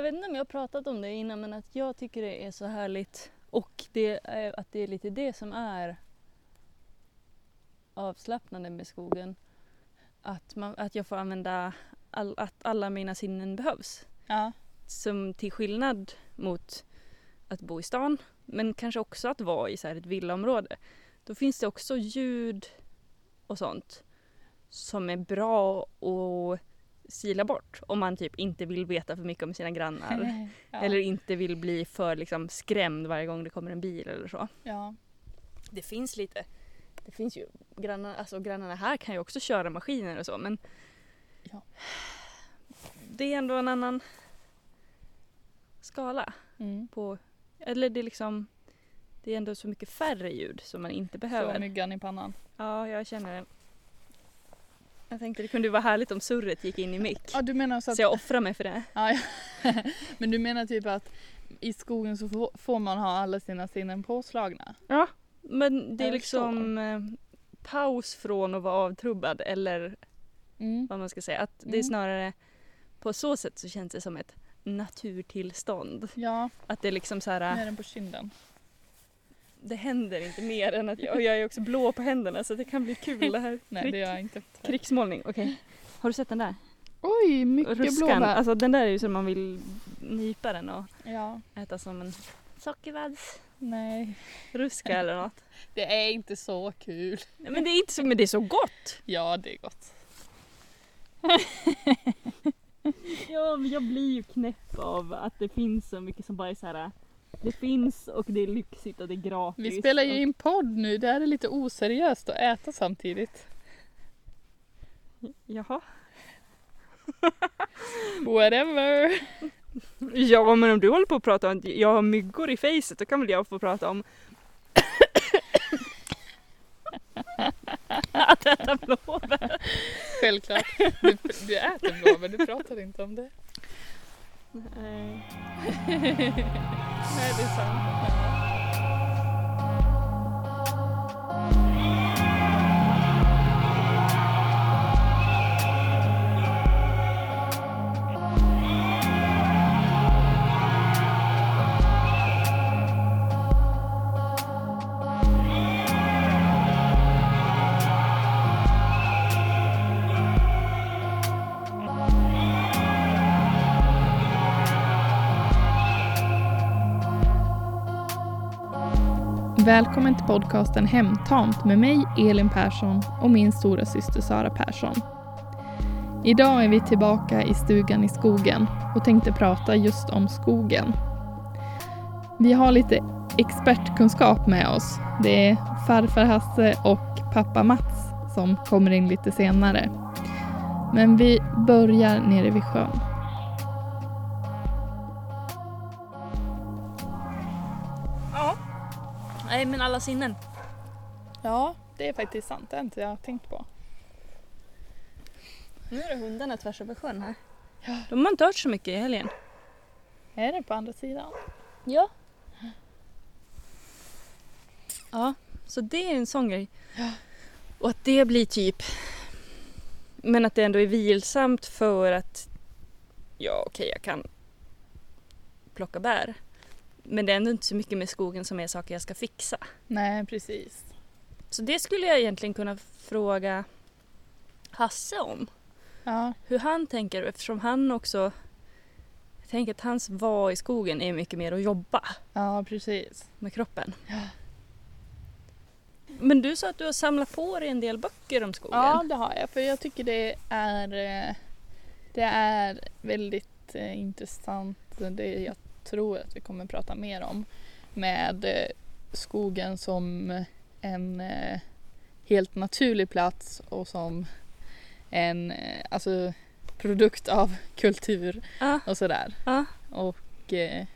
jag vet inte om jag har pratat om det innan men att jag tycker det är så härligt och det är, att det är lite det som är avslappnande med skogen. Att, man, att jag får använda all, att alla mina sinnen behövs. Ja. Som till skillnad mot att bo i stan men kanske också att vara i så här ett villaområde. Då finns det också ljud och sånt som är bra att sila bort om man typ inte vill veta för mycket om sina grannar. ja. Eller inte vill bli för liksom, skrämd varje gång det kommer en bil eller så. ja. Det finns lite. Det finns ju grannar, alltså grannarna här kan ju också köra maskiner och så men Ja. det är ändå en annan skala Mm. på, eller det är liksom det är ändå så mycket färre ljud som man inte Så behöver. myggan i pannan. Ja, jag känner det. Jag tänkte det kunde vara härligt om surret gick in i mick. Ja, du menar så Så att... jag offrar mig för det. Ja, ja. Men du menar typ att i skogen så får- man ha alla sina sinnen påslagna? Ja, men det är liksom eh, paus från att vara avtrubbad eller Mm. vad man ska säga. Att det är Mm. snarare på så sätt så känns det som ett naturtillstånd. Ja, Att det är liksom så med här, den på kinden. Det händer inte mer än att jag, och jag är också blå på händerna så det kan bli kul det här. Nej, Krig- det gör jag inte. Krigsmålning, okej. Har du sett den där? Oj, mycket Ruskan. blåbär. Alltså den där är ju som man vill nypa den och Ja, äta som en sockervads. nej. Ruska eller något. Det är inte så kul. Nej, men det är inte så, men det är så gott! Ja, det är gott. Ja, men jag blir ju knäpp av att det finns så mycket som bara är så här. Det finns och det är lyxigt och det är gratis. Vi spelar ju in podd nu. Det här är lite oseriöst att äta samtidigt. Jaha. Whatever. Ja, men om du håller på att prata om att jag har myggor i facet då kan väl jag få prata om att äta blåbär. Självklart. Du, du äter blåbär, du pratar inte om det. Nej. Nej, det är sant. Välkommen till podcasten Hemtamt med mig Elin Persson och min stora syster Sara Persson. Idag är vi tillbaka i stugan i skogen och tänkte prata just om skogen. Vi har lite expertkunskap med oss. Det är farfar Hasse och pappa Mats som kommer in lite senare. Men vi börjar nere vid sjön. Nej, men alla sinnen. Ja, det är faktiskt sant. Det har inte jag tänkt på. Nu är det hundarna tvärs över sjön här. Ja. De har inte hört så mycket i helgen. Är det på andra sidan? Ja. Ja, så det är en sån grej. Ja. Och att det blir typ... Men att det ändå är vilsamt för att... Ja, okej, jag kan plocka bär. Men det är ändå inte så mycket med skogen som är saker jag ska fixa. Nej, precis. Så det skulle jag egentligen kunna fråga Hasse om. Ja, Hur han tänker eftersom han också... Jag tänker att hans vara i skogen är mycket mer att jobba ja precis. med kroppen. Ja. Men du sa att du har samlat på dig en del böcker om skogen. Ja, det har jag. För jag tycker det är, eh, det är väldigt eh, intressant. Det jag tror att vi kommer prata mer om. Med eh, skogen som en eh, helt naturlig plats och som en eh, alltså, produkt av kultur Ja, och sådär. ja. Och eh,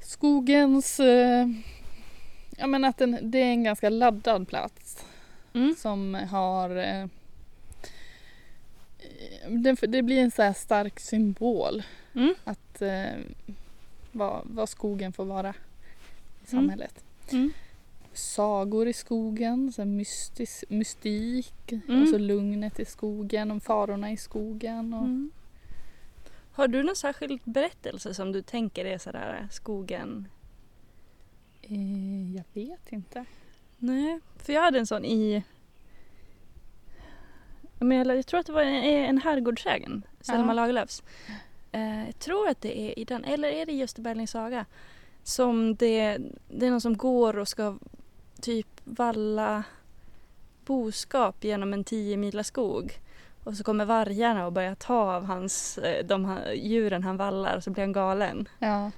skogens... Eh, ja men att den, det är en ganska laddad plats Mm. som har... Eh, det, det blir en så här stark symbol Mm. att eh, vad, vad skogen får vara i Mm. samhället. Mm. Sagor i skogen, så här mystis, mystik, Mm. och så lugnet i skogen, och farorna i skogen. Och, Mm. Har du någon särskild berättelse som du tänker är sådär skogen? Eh, jag vet inte. Nej, för jag hade en sån i men jag, tror att det var en Herrgårdsägen, Selma Ja. Lagerlöfs. Eh, jag tror att det är i den, eller är det just i Berlings saga? Som det, det är någon som går och ska typ valla boskap genom en tio mila skog. Och så kommer vargarna och börjar ta av hans, eh, de här djuren han vallar och så blir han galen. Ja.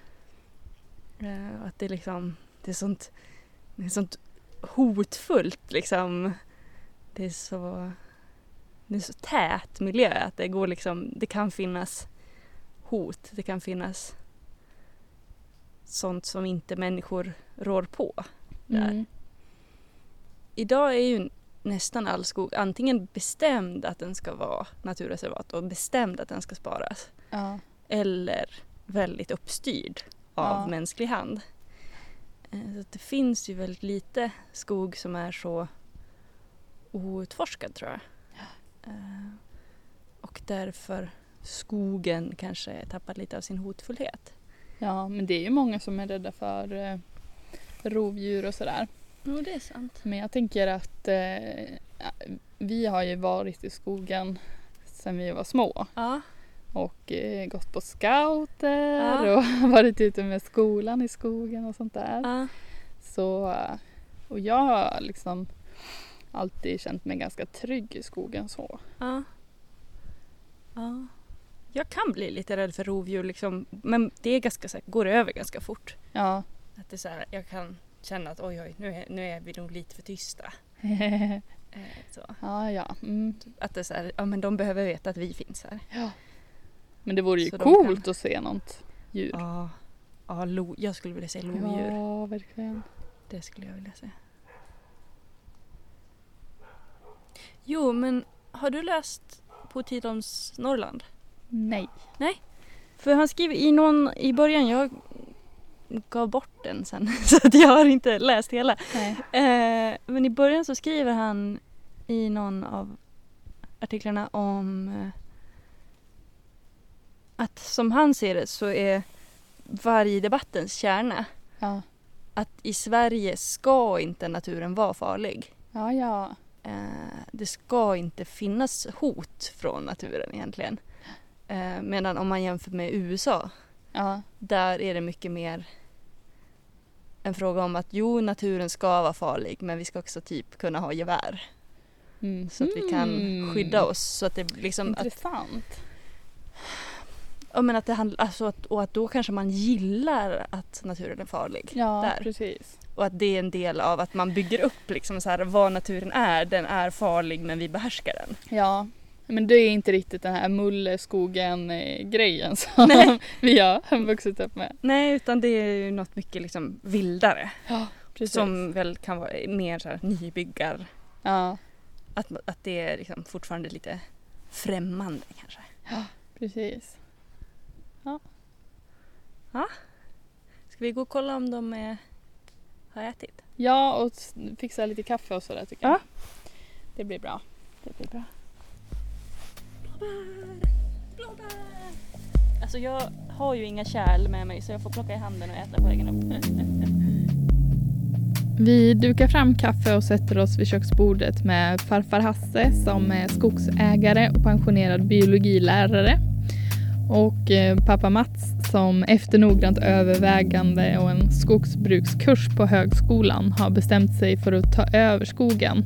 Eh, att det är liksom, det är sånt, det är sånt hotfullt liksom. Det är så, det är så tät miljö att det går liksom, det kan finnas hot, det kan finnas sånt som inte människor rår på. Där. Mm. Idag är ju nästan all skog antingen bestämd att den ska vara naturreservat och bestämd att den ska sparas. Ja. eller väldigt uppstyrd av Ja. mänsklig hand. Eh, Så det finns ju väldigt lite skog som är så outforskad tror jag. Eh, Och därför skogen kanske tappat lite av sin hotfullhet. ja, men det är ju många som är rädda för eh, rovdjur och sådär. Jo, det är sant. Men jag tänker att eh, vi har ju varit i skogen sedan vi var små Ja, och eh, gått på scouter Ja. och varit ute med skolan i skogen och sånt där. ja, Så, eh, och jag har liksom alltid känt mig ganska trygg i skogen så. ja. ja. Jag kan bli lite rädd för rovdjur liksom, men det är ganska, så här, går över ganska fort. Ja. Att det är så här, jag kan känna att oj, oj, nu är, nu är vi nog lite för tysta. Eh, så. ja, ja. Mm. Att det är så här, ja men de behöver veta att vi finns här. ja. Men det vore ju Så coolt kan- att se något djur. Ja, ja lo, jag skulle vilja säga lodjur. Ja, verkligen. Det skulle jag vilja säga. Jo, men har du läst på Tidholms Norrland? Nej. För han skriver i någon i början, jag gav bort den sen så att jag har inte läst hela. Nej. Eh, men i början så skriver han i någon av artiklarna om eh, att som han ser det så är vargdebattens kärna Ja. att i Sverige ska inte naturen vara farlig. Ja, ja. Eh, det ska inte finnas hot från naturen egentligen. Eh, medan om man jämför med USA, Ja. där är det mycket mer en fråga om att jo, naturen ska vara farlig men vi ska också typ kunna ha gevär. Mm. Så att vi kan Mm. skydda oss. Så att det liksom att, Intressant. ja, men att det handlar, alltså att, och att då kanske man gillar att naturen är farlig. Ja, där. precis. Och att det är en del av att man bygger upp liksom så här, vad naturen är. Den är farlig men vi behärskar den. Ja. Men det är inte riktigt den här mulleskogen-grejen som Nej. vi har vuxit upp med. Nej, utan det är ju något mycket liksom vildare. Ja, precis. Som väl kan vara mer så här nybyggar. Ja, Att, att det är liksom fortfarande lite främmande kanske. precis. Ska vi gå och kolla om de är, har ätit? Ja, och fixa lite kaffe och sådär tycker jag. Ja. Det blir bra. Det blir bra. Blåbär! Blåbär! Alltså jag har ju inga kärl med mig så jag får plocka i handen och äta på vägen upp. Vi dukar fram kaffe och sätter oss vid köksbordet med farfar Hasse som är skogsägare och pensionerad biologilärare. Och eh, pappa Mats som efter noggrant övervägande och en skogsbrukskurs på högskolan har bestämt sig för att ta över skogen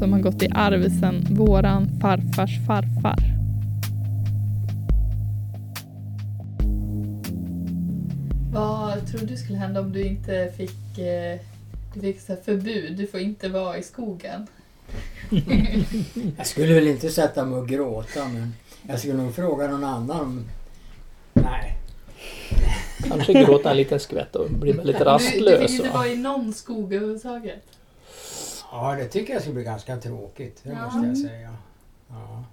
som har gått i arv sedan våran farfars farfar. Vad tror du skulle hända om du inte fick, eh, du fick så här förbud? Du får inte vara i skogen. Jag skulle väl inte sätta mig och gråta men jag skulle nog fråga någon annan om... Nej. Kanske gråta en liten skvätt och bli väldigt Du, du rastlös. fick inte va? vara i någon skog överhuvudtaget. Ja, det tycker jag skulle bli ganska tråkigt. Det Ja. måste jag säga. Ja.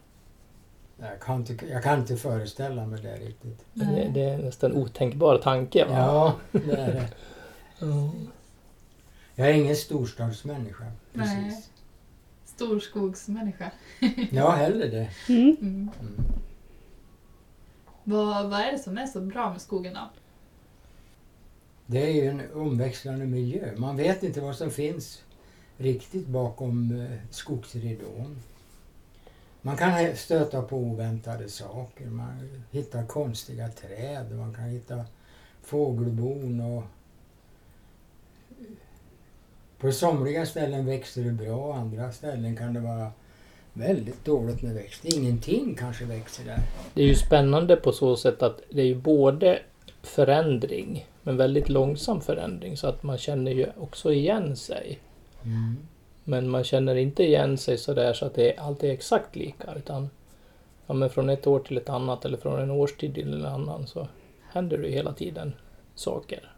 Jag kan, inte, jag kan inte föreställa mig det riktigt. Det, det är nästan en otänkbar tanke. Va? Ja, det är det. Ja. Jag är ingen storstadsmänniska. Nej. Precis. Storskogsmänniska. Ja, hellre det. Mm. Mm. Mm. Vad, vad är det som är så bra med skogen då? Det är ju en omväxlande miljö. Man vet inte vad som finns riktigt bakom eh, skogsridån. Man kan stöta på oväntade saker. Man hittar konstiga träd. Man kan hitta fågelbon och på somliga ställen växer det bra, andra ställen kan det vara väldigt dåligt med växt. Ingenting kanske växer där. Det är ju spännande på så sätt att det är ju både förändring, men väldigt långsam förändring, så att man känner ju också igen sig. Men man känner inte igen sig sådär så att det är alltid exakt lika, utan ja, men från ett år till ett annat eller från en årstid till en annan så händer det hela tiden saker.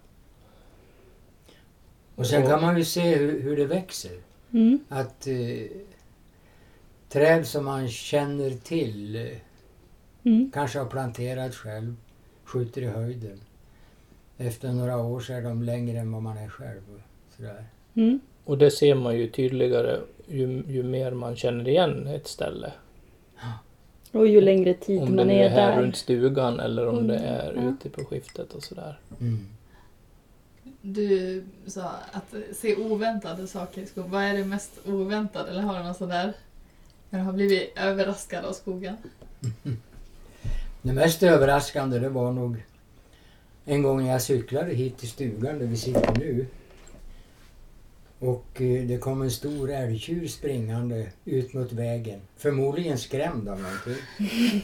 Och sen kan man ju se hur, hur det växer. Mm. Att eh, träd som man känner till, eh, Mm. kanske har planterat själv, skjuter i höjden. Efter några år så är de längre än vad man är själv. Sådär. Mm. Och det ser man ju tydligare ju, ju mer man känner igen ett ställe. Och ju längre tid Om det man nu är, är här där. runt stugan eller om det Mm, är ja. ute på skiftet och sådär. Mm. Du sa att se oväntade saker i skogen. Vad är det mest oväntade? Eller har du någon sån där du har blivit överraskad av skogen? Det mest överraskande det var nog en gång när jag cyklade hit till stugan där vi sitter nu. Och eh, det kom en stor älgtjur springande ut mot vägen. Förmodligen skrämd av någonting.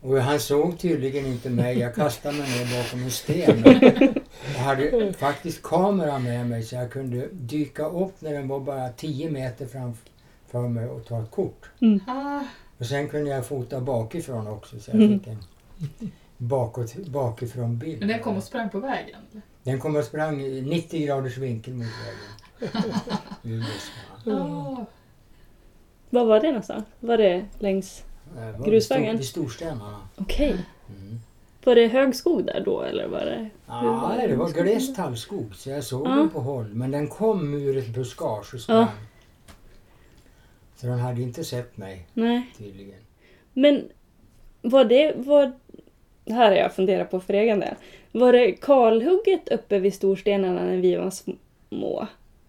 Och han såg tydligen inte mig. Jag kastade mig ner bakom en sten. Jag hade faktiskt kamera med mig så jag kunde dyka upp när den var bara 10 meter framför mig och ta ett kort. Ah, Och sen kunde jag fota bakifrån också så jag Mm. fick en bakåt, bakifrån bild. men den kom och sprang på vägen? Den kom och sprang i 90 graders vinkel mot vägen. Ah, Var var det någonstans? Var det längs... Det var Grusvägen? Vid storstenarna. Okej. Mm. Var det hög skog där då eller var det... Hur var Ja, det? det var gles tallskog så jag såg Ja. den på håll. Men den kom ur ett buskage och sprang. Ja. Så den hade inte sett mig Nej. tydligen. Men var det... Var... Här har jag funderat på för egen del. Var det kalhugget uppe vid storstenarna när vi var små?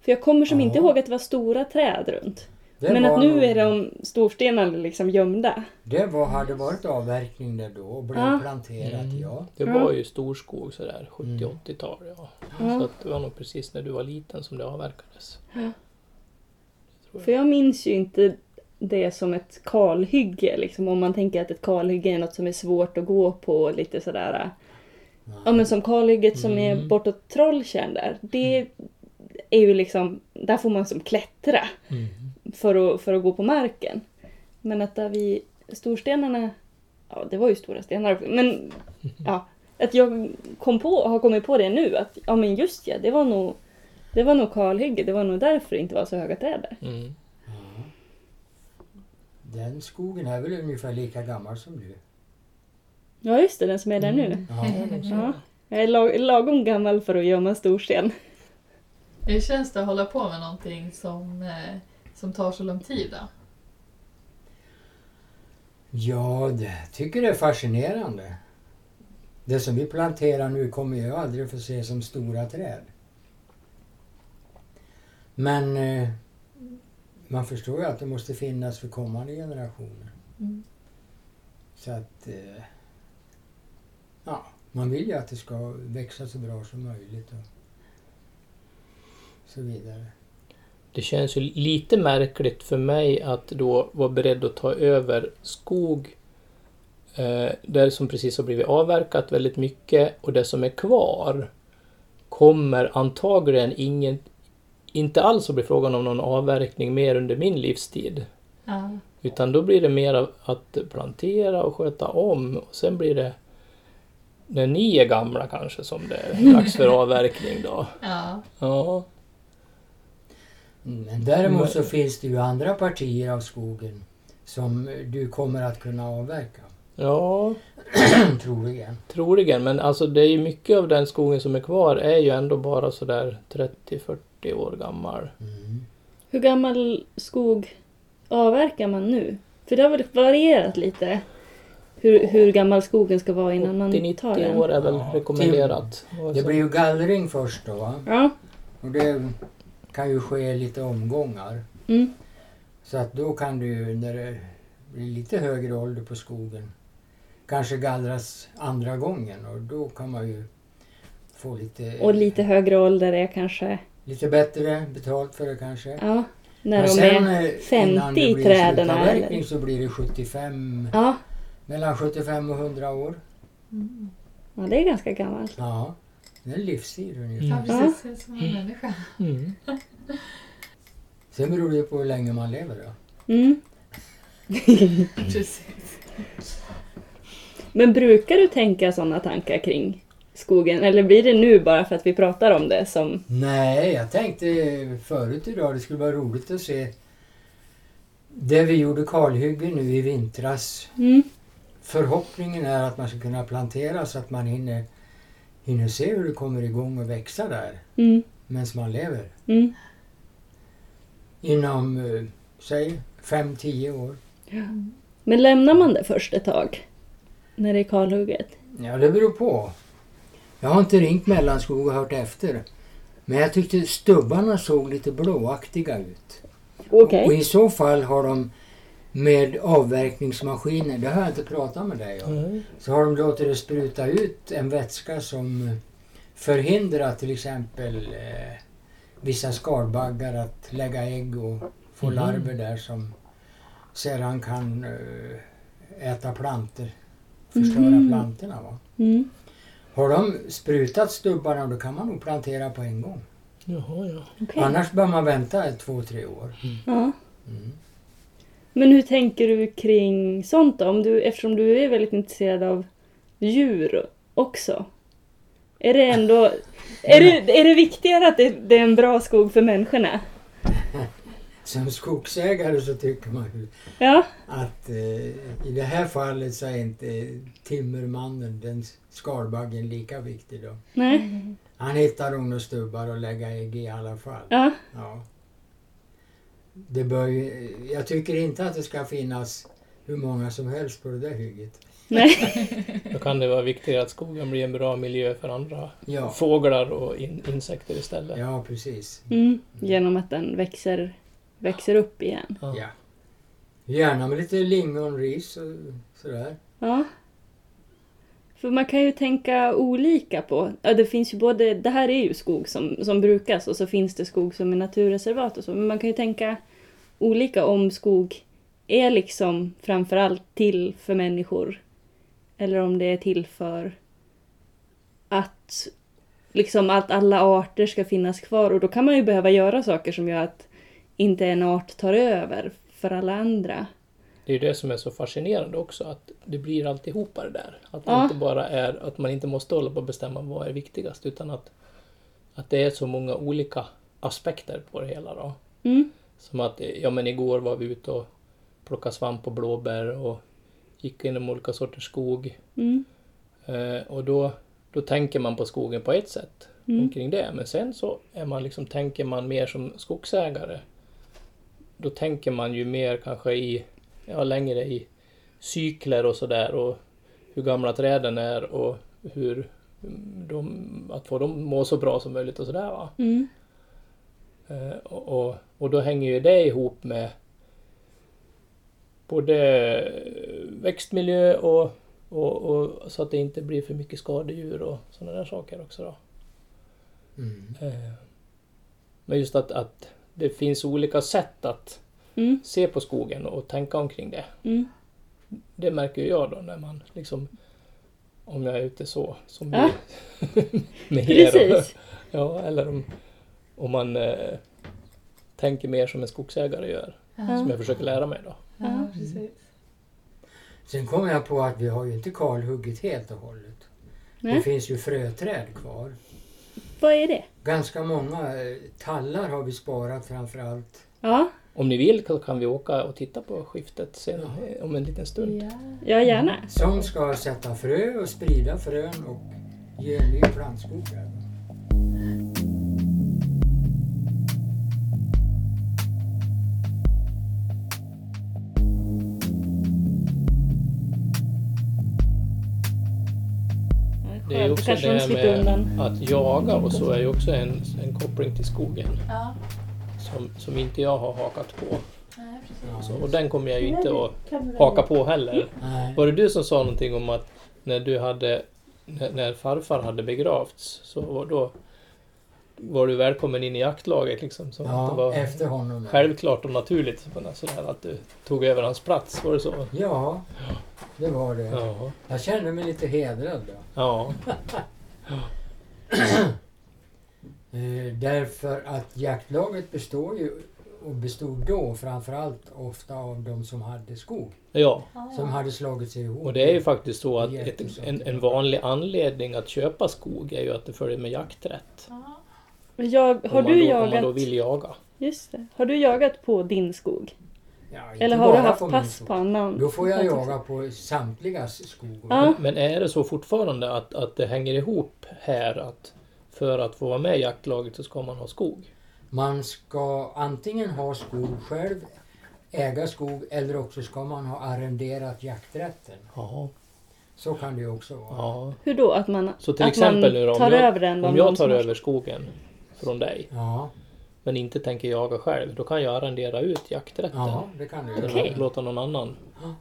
För jag kommer som Ja. inte ihåg att det var stora träd runt. Det Men att nu nog- är de storstenarna liksom gömda. Det var, hade varit avverkning där då och blev Ja. planterat, Mm. ja. Det Ja. var ju storskog sådär, Mm. 70-80-tal. Ja. Ja. Så att det var nog precis när du var liten som det avverkades. Ja. Tror För jag minns ju inte det som ett kalhygge. Liksom, om man tänker att ett kalhygge är något som är svårt att gå på. Lite sådär. Ja men som kalhygget som är Mm. bortåt Trolltjärn där. Det är ju liksom, där får man som klättra Mm. för att, för att gå på marken. Men att där vid storstenarna, ja det var ju stora stenar men ja. Att jag kom på, har kommit på det nu att ja men just ja, det var nog det var nog kalhygge, det var nog därför det inte var så höga träd där. Mm. Ja. Den skogen är väl ungefär lika gammal som du? Ja just det, den som är där nu. Ja, Ja. Jag är lag, lagom gammal för att gömma storsten. Hur känns det att hålla på med någonting som, eh, som tar så lång tid då? Ja, det tycker det är fascinerande. Det som vi planterar nu kommer jag aldrig få se som stora träd. Men eh, man förstår ju att det måste finnas för kommande generationer. Mm. Så att... Eh, ja, man vill ju att det ska växa så bra som möjligt och så vidare. Det känns ju lite märkligt för mig att då vara beredd att ta över skog eh, där som precis har blivit avverkat väldigt mycket och det som är kvar kommer antagligen ingen, inte alls att bli frågan om någon avverkning mer under min livstid. Ja. Utan då blir det mer att plantera och sköta om och sen blir det när ni är gamla kanske som det är dags för avverkning då. Ja. Ja. Men däremot Men- så finns det ju andra partier av skogen som du kommer att kunna avverka. Ja, Troligen. troligen. Men alltså det är ju mycket av den skogen som är kvar är ju ändå bara sådär 30-40 år gammal. Mm. Hur gammal skog avverkar man nu? För det har väl varierat lite. hur, hur gammal skogen ska vara innan man tar 80-90 den. år är väl Ja, rekommenderat. Det blir ju gallring först då. Va? Ja. Och det kan ju ske lite omgångar. Mm. Så att då kan du när det blir lite högre ålder på skogen, kanske gallras andra gången och då kan man ju få lite, Och lite högre ålder är kanske, lite bättre betalt för det kanske. ja, när Men de sen är eh, 50 innan det i blir träden eller? så blir det 75, Ja, mellan 75 och 100 år. ja, det är ganska gammalt. Ja, det är en ungefär. Mm. Ja, precis. Som en människa. Mm. Sen beror det på hur länge man lever då. Mm. Precis. Men brukar du tänka sådana tankar kring skogen? Eller blir det nu bara för att vi pratar om det som... Nej, jag tänkte förut idag det skulle vara roligt att se det vi gjorde kalhygge nu i vintras. Mm. Förhoppningen är att man ska kunna plantera så att man hinner, hinner se hur det kommer igång och växa där Mm. medan man lever. Mm. Inom, eh, säg, 5-10 år. Men lämnar man det först ett tag? När det är kalhugget? Ja, det beror på. Jag har inte ringt Mellanskog och hört efter. Men jag tyckte stubbarna såg lite blåaktiga ut. Okej. Och i så fall har de med avverkningsmaskiner, det har jag inte pratat med dig om, Mm. så har de låtit det spruta ut en vätska som förhindrar till exempel eh, vissa skalbaggar att lägga ägg och få Mhm. larver där som sedan kan eh, äta plantor, förstöra Mhm. plantorna. Va? Mm. Har de sprutat stubbarna då kan man nog plantera på en gång. Jaha, ja. okej. Annars bör man vänta två, tre år. Ja. Men hur tänker du kring sånt då? Om du, eftersom du är väldigt intresserad av djur också. Är det ändå... Är det, är det viktigare att det, det är en bra skog för människorna? Som skogsägare så tycker man ju Ja. att eh, i det här fallet så är inte timmermannen, den skalbaggen, lika viktig då. Nej. Han hittar nog stubbar och lägga ägg i alla fall. Ja. Ja. Det bör ju, jag tycker inte att det ska finnas hur många som helst på det där hygget. Nej. Då kan det vara viktigare att skogen blir en bra miljö för andra Ja, fåglar och in, insekter istället. ja precis. Mm. Genom att den växer, växer upp igen. Ja. Ja. Gärna med lite lingonris och sådär. Ja. För man kan ju tänka olika på, ja det finns ju både, det här är ju skog som, som brukas och så finns det skog som är naturreservat och så, men man kan ju tänka olika om skog är liksom framförallt till för människor eller om det är till för att liksom att alla arter ska finnas kvar och då kan man ju behöva göra saker som gör att inte en art tar över för alla andra. Det är ju det som är så fascinerande också, att det blir alltihopa det där. Att Ja. inte bara är att man inte måste hålla på och bestämma vad är viktigast, utan att, att det är så många olika aspekter på det hela. Då. Mm. Som att, ja men igår var vi ute och plockade svamp och blåbär och gick inom olika sorters skog. Mm. Eh, och då, då tänker man på skogen på ett sätt Mm. omkring det. Men sen så är man liksom, tänker man mer som skogsägare. Då tänker man ju mer kanske i, ja längre i cykler och sådär och hur gamla träden är och hur de, att få dem må så bra som möjligt och sådär va. Mm. Eh, och, och, och då hänger ju det ihop med både växtmiljö och, och, och så att det inte blir för mycket skadedjur och sådana där saker också då. Mm. Eh, Men just att, att det finns olika sätt att Mm. se på skogen och tänka omkring det. Mm. Det märker ju jag då när man liksom om jag är ute så som Ja. med er. Och, Precis. ja, eller om, om man eh, tänker mer som en skogsägare gör. Som jag försöker lära mig då. Ja, precis. Sen kom jag på att vi har ju inte kalhuggit helt och hållet. Det Nej. finns ju fröträd kvar. Vad är det? Ganska många eh, tallar har vi sparat framförallt. Ja, Om ni vill kan vi åka och titta på skiftet sen eh, om en liten stund. Ja. ja gärna. Som ska sätta frö och sprida frön och ge en ny plantskog. Det är ju också det de här med att jaga och så är ju också en, en koppling till skogen Ja. som, som inte jag har hakat på. Nej. Så, och den kommer jag ju inte att haka på heller. Nej. Var det du som sa någonting om att när du hade när, när farfar hade begravts så var, då var du välkommen in i jaktlaget liksom? Som att det Ja, var efter honom. självklart och naturligt sådär, att du tog över hans plats, var det så? Ja, det var det. Ja. Jag kände mig lite hedrad då. Ja. Eh, därför att jaktlaget består ju och bestod då framförallt ofta av de som hade skog. ja. Som hade slagit sig ihop. Och det är ju faktiskt så att ett, en, en vanlig anledning att köpa skog är ju att det följer med jakträtt. Ja. Men Jag, har om, man du då, om man jagat? då vill jaga. Just det. Har du jagat på din skog? Ja, Eller har du haft på pass på annan? Då får jag jaga på samtligas skog. Ja. Men är det så fortfarande att, att det hänger ihop här att för att få vara med i jaktlaget så ska man ha skog? Man ska antingen ha skog själv, äga skog eller också ska man ha arrenderat jakträtten. Ja. Så kan det ju också vara. ja. Hur då? Att man, Så till att exempel man nu om tar jag- över den Om jag tar över skogen från dig Ja, men inte tänker jaga själv, då kan jag arrendera ut jakträtten. ja det kan du Eller göra. Okej. låta någon annan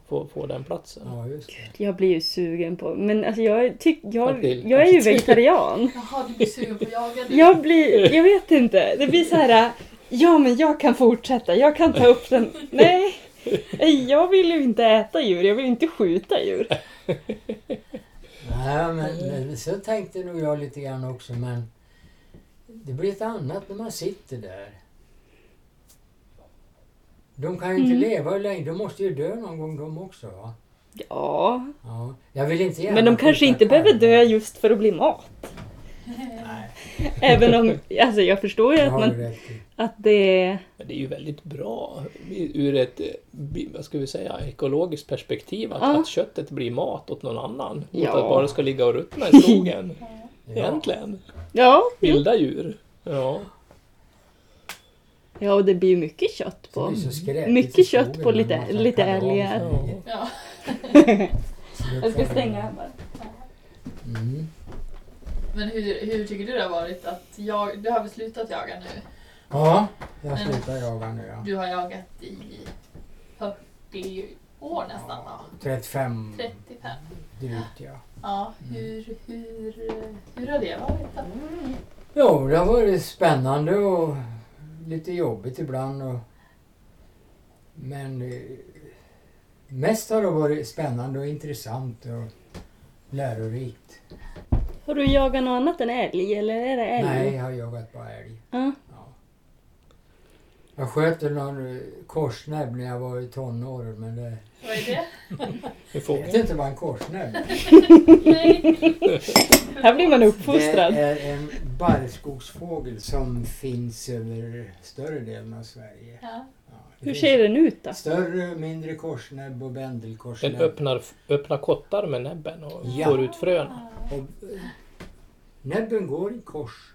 få, få den platsen. Ja, just det. Jag blir ju sugen på... Men alltså jag, tyck, jag, jag är ju vegetarian. Jaha, du blir sugen på att jaga? Jag blir... Jag vet inte. Det blir så här... Ja, men jag kan fortsätta. Jag kan ta upp den. Nej. Nej, Jag vill ju inte äta djur. Jag vill inte skjuta djur. Nej, men, men så tänkte nog jag lite grann också men det blir ett annat när man sitter där. De kan ju inte Mm. leva hur länge, de måste ju dö någon gång de också va? Ja. Ja. Jag vill inte gärna Men de kanske inte behöver kalvar. dö just för att bli mat. Nej, Även om... Alltså jag förstår ju det att, man, att det... Men det är ju väldigt bra ur ett, vad ska vi säga, ekologiskt perspektiv att, Ja. att köttet blir mat åt någon annan. Mot Ja. att bara ska ligga och ruttna i skogen. Egentligen. Ja. Vilda djur. Ja. ja och det blir ju mycket kött på... Mycket kött på lite- lite älgar. Ja. Jag ska stänga här bara. Mm. Men hur, hur tycker du det har varit att jag, du har väl slutat jaga nu? Ja, jag slutar jaga nu ja. Du har jagat i 40 år nästan då? 35 35? drygt ja. Ja, hur, hur, hur har det varit då? Jo, det har varit spännande och lite jobbigt ibland. Och, men eh, mest har det varit spännande och intressant och lärorikt. Har du jagat något annat än älg eller är det älg? Nej, jag har jagat bara älg. Ja. Ja. Jag sköt någon eh, korsnäbb när jag var i tonåren men det, Vad är det? Jag vet inte vad en korsnäbb är. Nej. Här blir man Det uppfostrad. är en barrskogsfågel som finns över större delen av Sverige. Ja. Ja, det Hur ser den ut då? Större, mindre korsnäbb och den bändelkorsnäbb. öppnar, öppnar kottar med näbben och Ja. får ut fröna. Och, eh, näbben går i kors.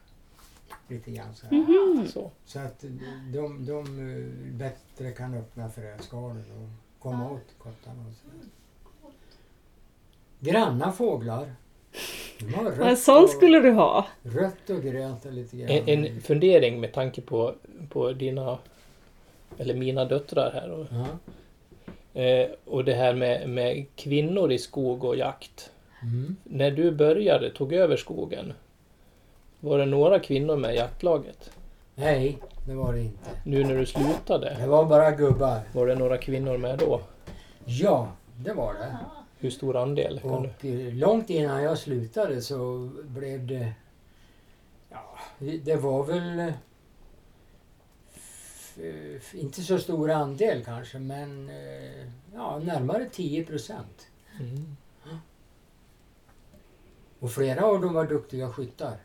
Lite grann så här. Mhm. Så. Så att de, de eh, bättre kan öppna fröskalen och komma åt kottarna. Och så. Granna fåglar. En sån och, skulle du ha. rött och grönt och lite grann. En, en fundering med tanke på, på dina, eller mina döttrar här. Och, Ja. eh, och det här med, med kvinnor i skog och jakt. Mm. När du började, tog över skogen, var det några kvinnor med i jaktlaget? Nej, det var det inte. Nu när du slutade, Det var bara gubbar. var det några kvinnor med då? Ja, det var det. Hur stor andel? Du? Och eh, långt innan jag slutade så blev det... Ja, det var väl... Inte så stor andel kanske, men eh, ja, närmare 10 procent. Mm. Och flera av dem var duktiga skyttar.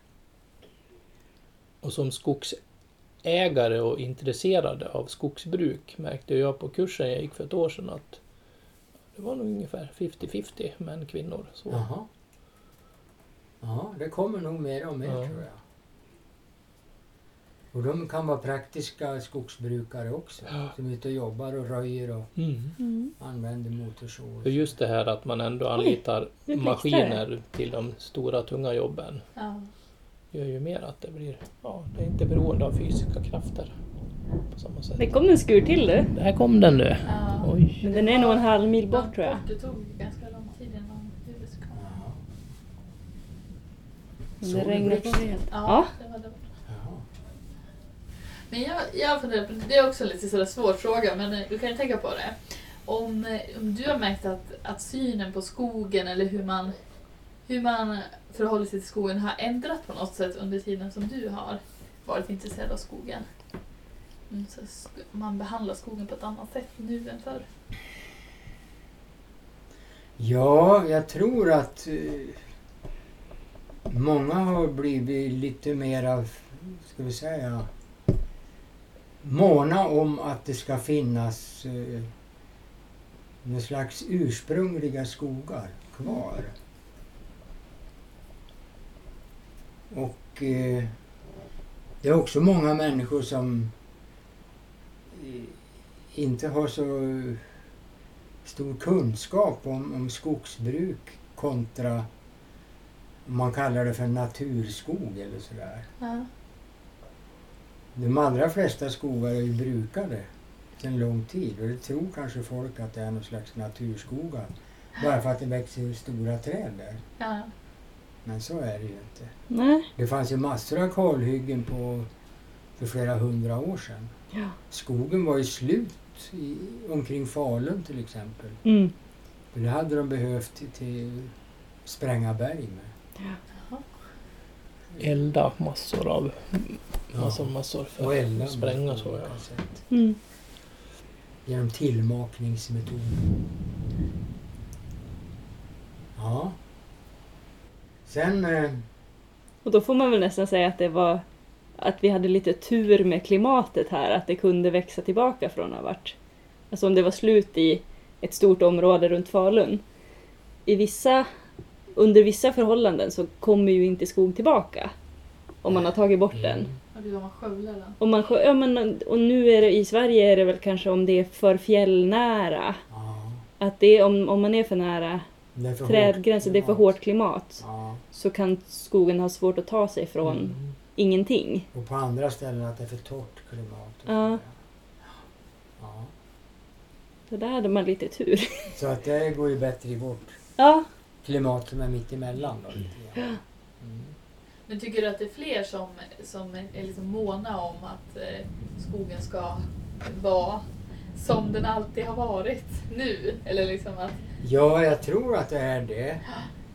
Och som skogsägare och intresserade av skogsbruk märkte jag på kursen jag gick för ett år sedan att det var nog ungefär 50-50 män kvinnor. Så. Jaha. Ja, det kommer nog mer och mer Ja. tror jag. Och de kan vara praktiska skogsbrukare också. Ja. Som är ute och jobbar och röjer och Mm. Mm. använder motorsåg. För just det här att man ändå anlitar blixtrar maskiner till de stora tunga jobben Ja. Gör ju mer att det blir, ja, det är inte beroende av fysiska krafter på samma sätt. Det kom en skur till du. Där kom den nu. Ja. Oj. Men den är nog en halv mil bort tror jag. Det tog ganska lång tid innan huvudet kom. Såg det du regnar på rejält. Ja, Ja. det var det. Jaha. Men jag, jag funderar på, det är också en lite sådär svår fråga, men eh, du kan ju tänka på det. Om, eh, om du har märkt att, att synen på skogen eller hur man, hur man förhåller sig till skogen har ändrat på något sätt under tiden som du har varit intresserad av skogen. Mm, så man behandlar skogen på ett annat sätt nu än förr. Ja, jag tror att eh, många har blivit lite mera, ska vi säga, måna om att det ska finnas eh, någon slags ursprungliga skogar kvar. Och eh, det är också många människor som eh, inte har så stor kunskap om, om skogsbruk kontra om man kallar det för naturskog eller sådär. Ja. De allra flesta skogar är ju brukade sedan lång tid och det tror kanske folk att det är någon slags naturskogar. Bara för att det växer stora träd där. Ja. Men så är det ju inte. Nej. Det fanns ju massor av kalhyggen på, för flera hundra år sedan. Ja. Skogen var ju slut i, omkring Falun till exempel. Mm. För det hade de behövt till, till spränga berg med. Jaha. Elda massor av Ja. massor, massor för Och elda att spränga så ja. Mm. Genom tillmakningsmetod. Ja. Sen... Eh, Och då får man väl nästan säga att det var att vi hade lite tur med klimatet här, att det kunde växa tillbaka från att ha varit... Alltså om det var slut i ett stort område runt Falun. I vissa, under vissa förhållanden så kommer ju inte skog tillbaka. Om man har tagit bort den. Och det var man skövlar den. Man, ja, men, och nu är det i Sverige är det väl kanske om det är för fjällnära. ja, Att det är om, om man är för nära det trädgränsen, det är för hårt klimat. Ja, Så kan skogen ha svårt att ta sig från Mm. ingenting. och på andra ställen att det är för torrt klimat. Ja. Så där hade man lite tur. Så att det går ju bättre i vårt Ja, klimat som är mitt emellan. Då, lite grann. Mm. Men tycker du att det är fler som, som är är liksom måna om att eh, skogen ska vara som den alltid har varit nu? Eller liksom att... Ja, jag tror att det är det.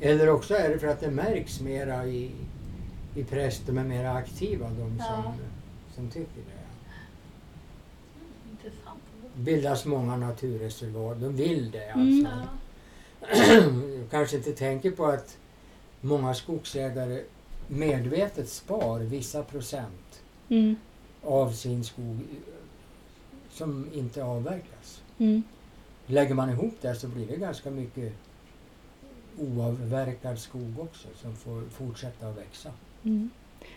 Eller också är det för att det märks mera i, i press, de är mera aktiva de som, Ja. som tycker det. Mm, intressant. bildas många naturreservat, de vill det Mm. alltså. Ja. Kanske inte tänker på att många skogsägare medvetet spar vissa procent mm, av sin skog som inte avverkas. mm, Lägger man ihop det så blir det ganska mycket oavverkad skog också som får fortsätta att växa. mm.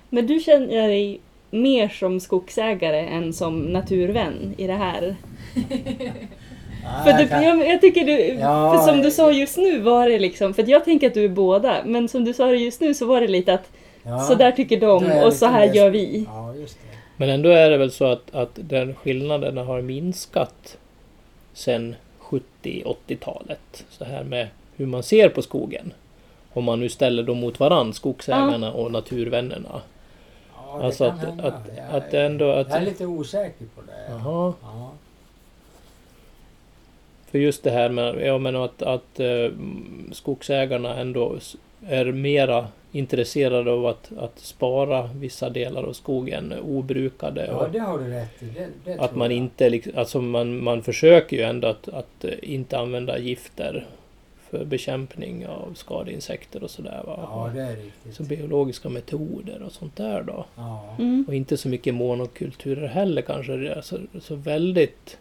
Men du känner dig mer som skogsägare än som naturvän i det här? För du, jag, jag tycker du, Ja, för som du sa just nu var det liksom, för jag tänker att du är båda, men som du sa det just nu så var det lite att ja, så där tycker de och så här gör vi. Ja, just det. Men ändå är det väl så att, att den skillnaderna har minskat sen 70-80-talet. Så här med hur man ser på skogen. Om man nu ställer dem mot varandra, skogsägarna och naturvännerna. Ja, det Alltså kan att- hända. att- Jag- att ändå- att- Jag är lite osäker på det. Jaha. Ja. För just det här med ja, men att, att eh, skogsägarna ändå är mera intresserade av att, att spara vissa delar av skogen obrukade. ja, och det har du rätt i. Det, det att man jag. inte liksom, alltså man, man försöker ju ändå att, att inte använda gifter för bekämpning av skadeinsekter och sådär. Va? Ja, det är riktigt. Så biologiska metoder och sånt där då. Ja. Mm. Och inte så mycket monokulturer heller kanske. Det är så, så väldigt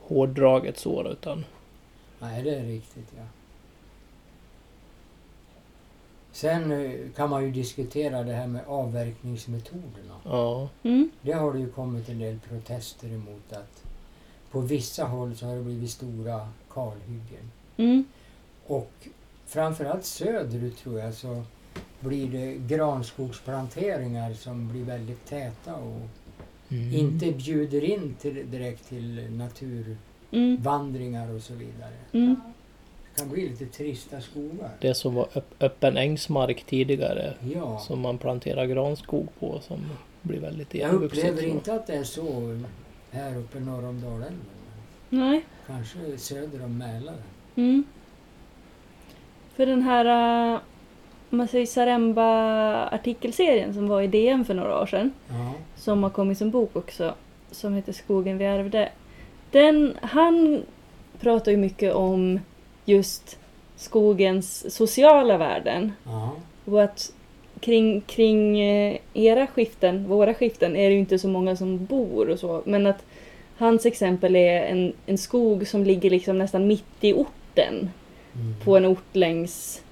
hårdraget så utan Nej, det är riktigt ja. Sen eh, kan man ju diskutera det här med avverkningsmetoderna. Ja. Mm. Det har det ju kommit en del protester emot att på vissa håll så har det blivit stora kalhyggen. Mm. Och framförallt söderut tror jag så blir det granskogsplanteringar som blir väldigt täta och Mm. inte bjuder in till, direkt till naturvandringar Mm. och så vidare. Mm. Det kan bli lite trista skogar. Det som var öpp- öppen ängsmark tidigare Ja. som man planterar granskog på som blir väldigt Jag igenvuxet. upplever så. inte att det är så här uppe norr om Dalälven. Nej. Kanske söder om Mälaren. Mm. För den här, äh, man säger Saremba-artikelserien som var i DN för några år sedan, Ja. som har kommit som bok också, som heter Skogen vi ärvde. Den, han pratar ju mycket om just skogens sociala värden. ja. Och att kring, kring eh, era skiften, våra skiften, är det ju inte så många som bor och så. Men att hans exempel är en, en skog som ligger liksom nästan mitt i orten. Mm. På en ort längs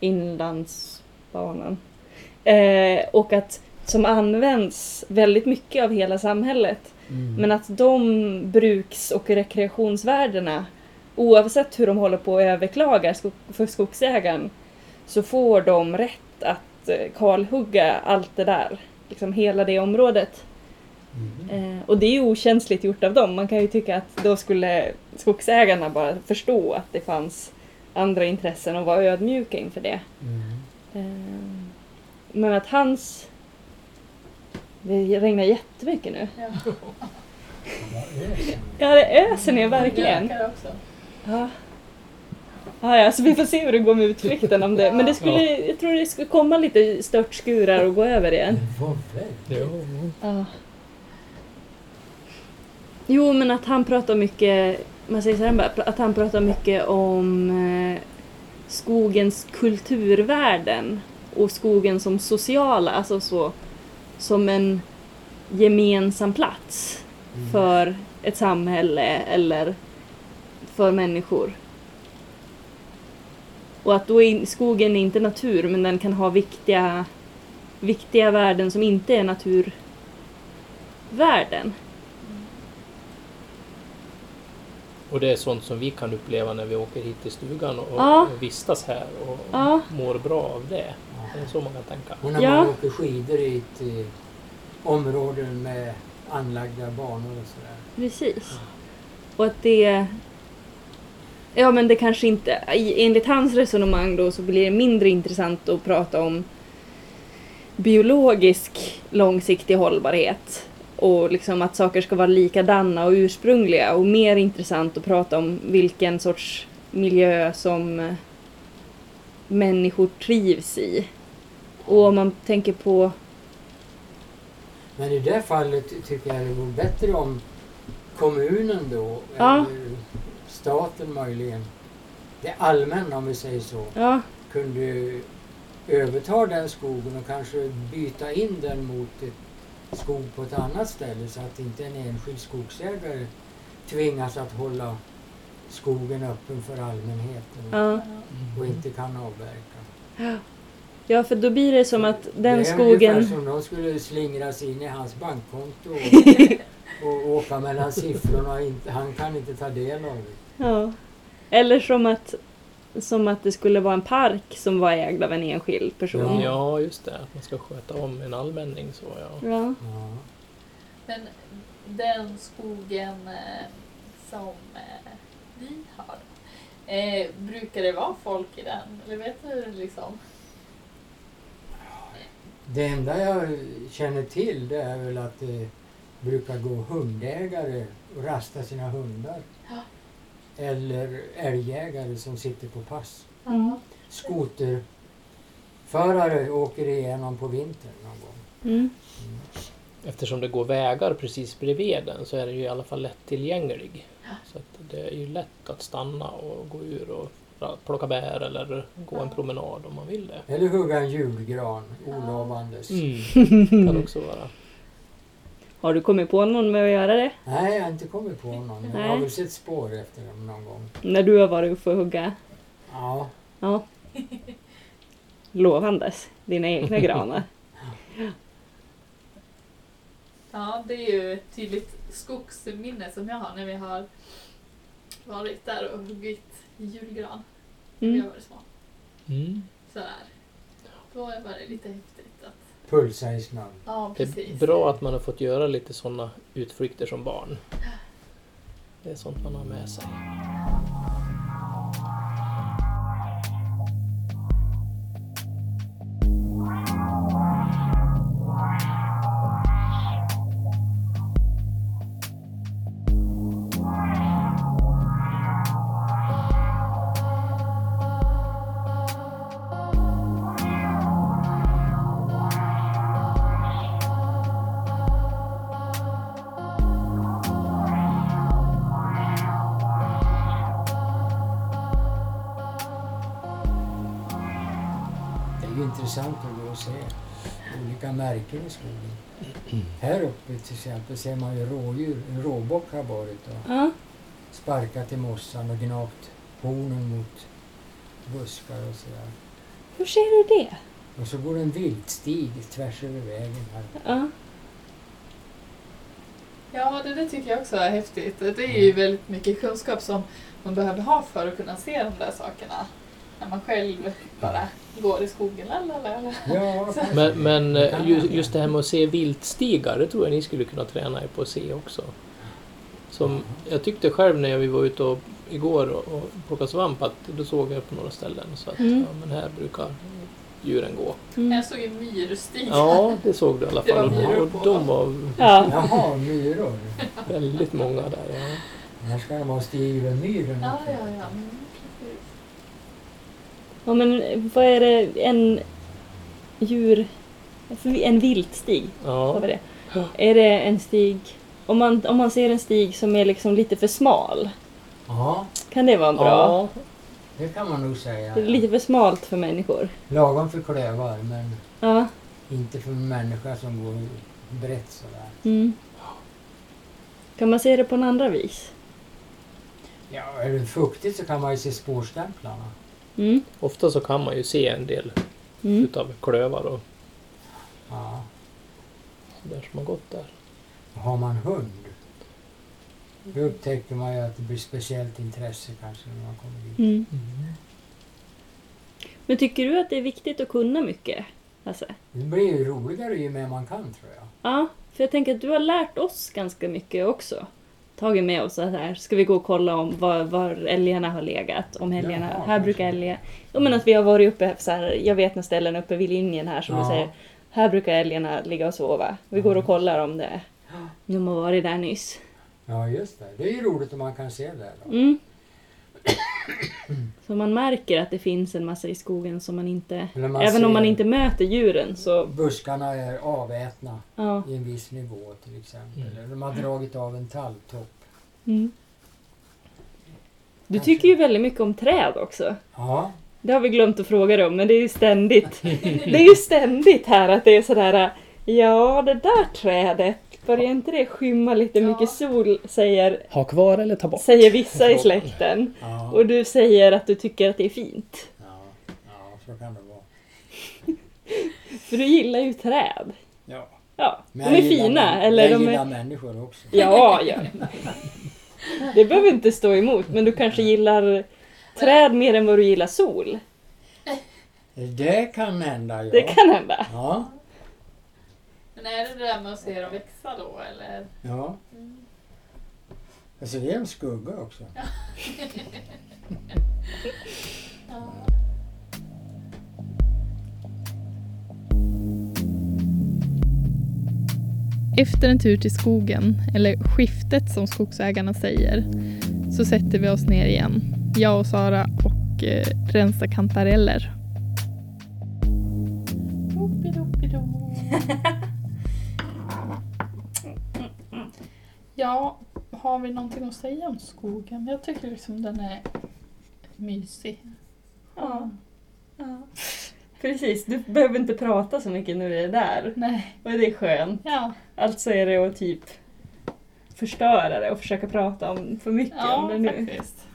Inlandsbanan. Eh, och att som används väldigt mycket av hela samhället. Mm. Men att de bruks och rekreationsvärdena, oavsett hur de håller på att överklaga skog, för skogsägaren, så får de rätt att eh, kalhugga allt det där. Liksom hela det området. Mm. Eh, och det är ju okänsligt gjort av dem. Man kan ju tycka att då skulle skogsägarna bara förstå att det fanns andra intressen och vara ödmjuka inför det. Mm. Eh, men att hans... Det regnar jättemycket nu. Ja. Ja, det öser ner verkligen. Ja. Ja, ja, så vi får se hur det går med utflykten om det. Men det skulle, jag tror det skulle komma lite störtskurar och gå över igen. Vad väldigt. Jo. Ja. Jo, men att han pratar mycket, man säger så här bara, att han pratar mycket om eh, skogens kulturvärden och skogen som sociala, alltså så som en gemensam plats Mm. för ett samhälle eller för människor. Och att då är skogen är inte natur, men den kan ha viktiga, viktiga värden som inte är naturvärden. Och det är sånt som vi kan uppleva när vi åker hit till stugan och, Ja. och vistas här och Ja. mår bra av det. Det är så man kan tänka. Och när Ja. man åker skidor i ett eh, område med anlagda banor och sådär. Precis. Och att det... Ja men det kanske inte... Enligt hans resonemang då så blir det mindre intressant att prata om biologisk långsiktig hållbarhet. Och liksom att saker ska vara likadana och ursprungliga. Och mer intressant att prata om vilken sorts miljö som eh, människor trivs i. Och om man tänker på... Men i det fallet tycker jag det vore bättre om kommunen då, Ja. eller staten möjligen, det allmänna om vi säger så, Ja, kunde överta den skogen och kanske byta in den mot ett skog på ett annat ställe så att inte en enskild skogsägare tvingas att hålla skogen öppen för allmänheten ja. och inte kan avverka. Ja, för då blir det som att den det är skogen... som de skulle slingra sig in i hans bankkonto och, och åka mellan siffrorna. Inte, han kan inte ta del av det. Ja. Eller som att, som att det skulle vara en park som var ägd av en enskild person. Ja, just det. Att man ska sköta om en allmänning så ja. Ja. Ja. Men den skogen eh, som eh, vi har, eh, brukar det vara folk i den? Eller vet du liksom? Det enda jag känner till det är väl att det brukar gå hundägare och rasta sina hundar. Eller älgjägare som sitter på pass. Mm. Skoterförare åker igenom på vintern någon gång. Mm. Eftersom det går vägar precis bredvid den så är den ju i alla fall lättillgänglig. Så att det är ju lätt att stanna och gå ur och plocka bär eller gå en promenad om man vill det. Eller hugga en julgran olovandes. Mm. Kan också vara. Har du kommit på någon med att göra det? Nej, jag har inte kommit på någon. Jag har Nej. väl sett spår efter dem någon gång. När du har varit uppe och hugga? Ja, Ja. lovandes, dina egna granar. Ja, det är ju ett tydligt skogsminne som jag har när vi har varit där och huggit julgran. När vi Mm. har varit små. Mm. Sådär. Då var det lite häftigt i snön. Ja, Det är precis. bra att man har fått göra lite sådana utflykter som barn. Det är sånt man har med sig. Märken i skogen. Här uppe till exempel ser man ju rådjur. En råbock har varit och Ja. sparkat i mossan och gnagt hornen mot buskar och sådär. Hur ser du det? Och så går en viltstig tvärs över vägen här. Ja. Ja, det där tycker jag också är häftigt. Det är ju väldigt mycket kunskap som man behöver ha för att kunna se de där sakerna. När man själv bara går i skogen. Lalalala. Ja. Men, men Det eh, kan ju- hända. just det här med att se viltstigar, det tror jag ni skulle kunna träna er på att se också. Som jag tyckte själv när vi var ute och, igår och, och plockade svamp att då såg jag på några ställen så att Mm. ja, men här brukar djuren gå. Mm. Jag såg en myrstig. Ja, det såg du i alla Det var fall. Och, de var Ja. Jaha, myror. väldigt många där. Ja. Här ska det vara stigelmyror. Ja, ja, ja. Ja, men vad är det? En djur... En viltstig, vad var Ja. det? Är det en stig... Om man, om man ser en stig som är liksom lite för smal, Ja, kan det vara bra? Ja, det kan man nog säga. Det är lite för smalt för människor. Lagom för klövar, men Ja. inte för en människa som går brett sådär. Mm. Kan man se det på en andra vis? Ja, är det fuktigt så kan man ju se spårstämplarna. Mm. ofta så kan man ju se en del Mm. utav klövar och Ja. där som har gått där. Har man hund, då upptäcker man ju att det blir speciellt intresse kanske när man kommer dit. Mm. Men tycker du att det är viktigt att kunna mycket? Alltså? Det blir ju roligare ju mer man kan tror jag. Ja, för jag tänker att du har lärt oss ganska mycket också. Tagit med oss så här, ska vi gå och kolla om var, var älgarna har legat? Om helgerna, Jaha, här brukar älgar... Jo men att vi har varit uppe så här, jag vet några ställen uppe vid linjen här som du Ja. säger, här brukar älgarna ligga och sova. Vi går och kollar om det. De har varit där nyss. Ja, just det. Det är ju roligt om man kan se det. Då. Mm. Så man märker att det finns en massa i skogen som man inte... Man även om man inte möter djuren så... Buskarna är avätna Ja. i en viss nivå till exempel. Mm. Eller de har dragit av en talltopp. Mm. Du tycker ju väldigt mycket om träd också. Ja, Det har vi glömt att fråga dig om, men det är ju ständigt. Det är ju ständigt här att det är sådär, ja det där trädet, börjar inte det skymma lite Ja. mycket sol, säger, Ha kvar eller ta bort? säger vissa i släkten. ja, Och du säger att du tycker att det är fint. ja, ja, så kan det vara. För du gillar ju träd. Ja. Ja, de Men är jag gillar fina. män- Eller jag de gillar är... människor också. Ja, ja. Det behöver inte stå emot, men du kanske gillar träd mer än vad du gillar sol. Det kan hända, ja. Det kan hända. Ja, Men är det det där med att se dem växa då eller? ja. Mm. Alltså det är en skugga också. Ja. Efter en tur till skogen, eller skiftet som skogsägarna säger, så sätter vi oss ner igen, jag och Sara, och eh, rensar kantareller. Vi någonting att säga om skogen? Jag tycker liksom den är mysig. Ja. ja. Precis, du behöver inte prata så mycket när du är där. Nej. Och det är skönt. Ja, Alltså är det att typ förstöra det och försöka prata om för mycket om ja det nu. faktiskt.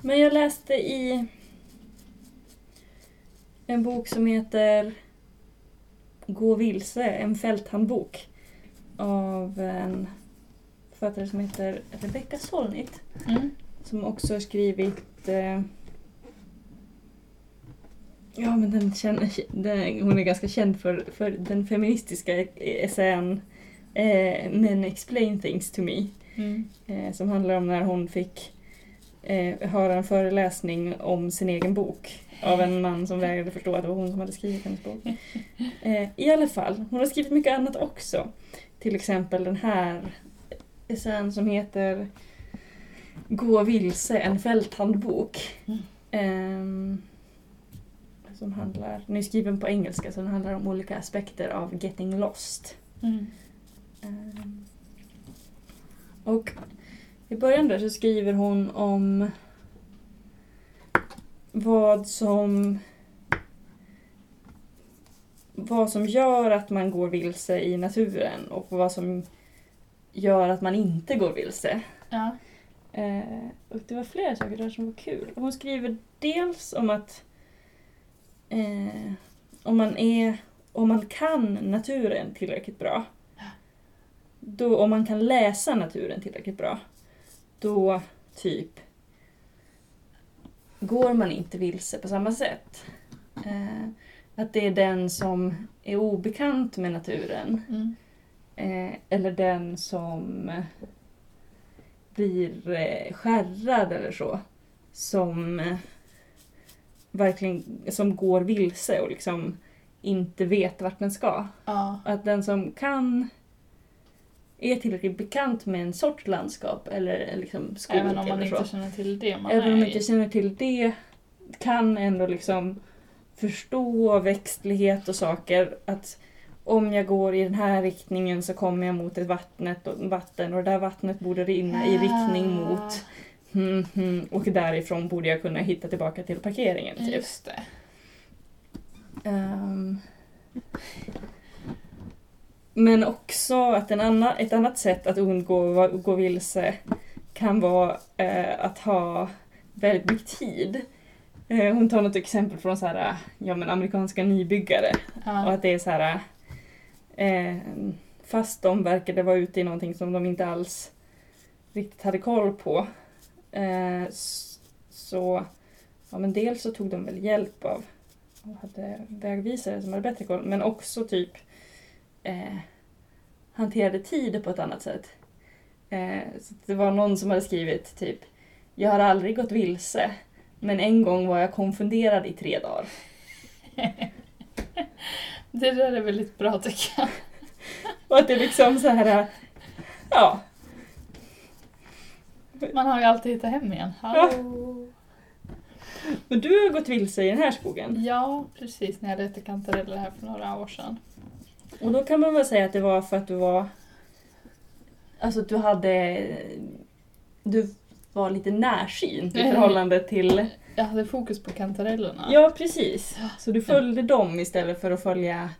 Men jag läste i en bok som heter Gå vilse, en fälthandbok av en författare som heter Rebecca Solnit Mm. som också har skrivit eh, Ja men den känner, den, hon är ganska känd för, för den feministiska essän eh, Men explain things to me Mm. eh, som handlar om när hon fick eh, höra en föreläsning om sin egen bok av en man som vägrade förstå att det var hon som hade skrivit hennes bok. Eh, I alla fall, hon har skrivit mycket annat också. Till exempel den här essän som heter Gå vilse, en fälthandbok. Ehm, som handlar, är skriven på engelska så den handlar om olika aspekter av getting lost. Mm. Ehm, Och i början där så skriver hon om vad som vad som gör att man går vilse i naturen och vad som gör att man inte går vilse. Ja. Eh, och det var flera saker där som var kul. Hon skriver dels om att eh, om man är om man kan naturen tillräckligt bra då, om man kan läsa naturen tillräckligt bra då typ går man inte vilse på samma sätt. Eh, att det är den som är obekant med naturen Mm. Eh, eller den som blir eh, skärrad eller så. Som eh, verkligen som går vilse och liksom inte vet vart den ska. Ja. Att den som kan är tillräckligt bekant med en sorts landskap eller liksom skog Även om man så. inte känner till det man Även om man inte känner till det kan ändå liksom förstå växtlighet och saker. Att om jag går i den här riktningen så kommer jag mot ett vattnet och, vatten och det där vattnet borde rinna i riktning mot hmm, hmm, och därifrån borde jag kunna hitta tillbaka till parkeringen. Typ. Just det. Ehm. Men också att en annan, ett annat sätt att undgå att gå vilse kan vara eh, att ha väldigt mycket tid. Eh, hon tar något exempel från så här, ja, men amerikanska nybyggare. Och Ja. att det är så här... Eh, fast de verkade vara ute i någonting som de inte alls riktigt hade koll på. Eh, så... Ja men dels så tog de väl hjälp av och hade vägvisare som hade bättre koll. Men också typ eh, hanterade tid på ett annat sätt. Eh, så det var någon som hade skrivit typ Jag har aldrig gått vilse. Men en gång var jag konfunderad i tre dagar. Det där är väldigt bra tycker jag. Och att det är liksom så här... Ja, Man har ju alltid hittat hem igen. Hallå! men du har gått vilse i den här skogen. Ja, precis. När jag letade kantareller här för några år sedan. Och då kan man väl säga att det var för att du var... Alltså att du hade... Du var lite närsynt i Mm. förhållande till... Jag hade fokus på kantarellerna. Ja, precis. Så du följde dem istället för att följa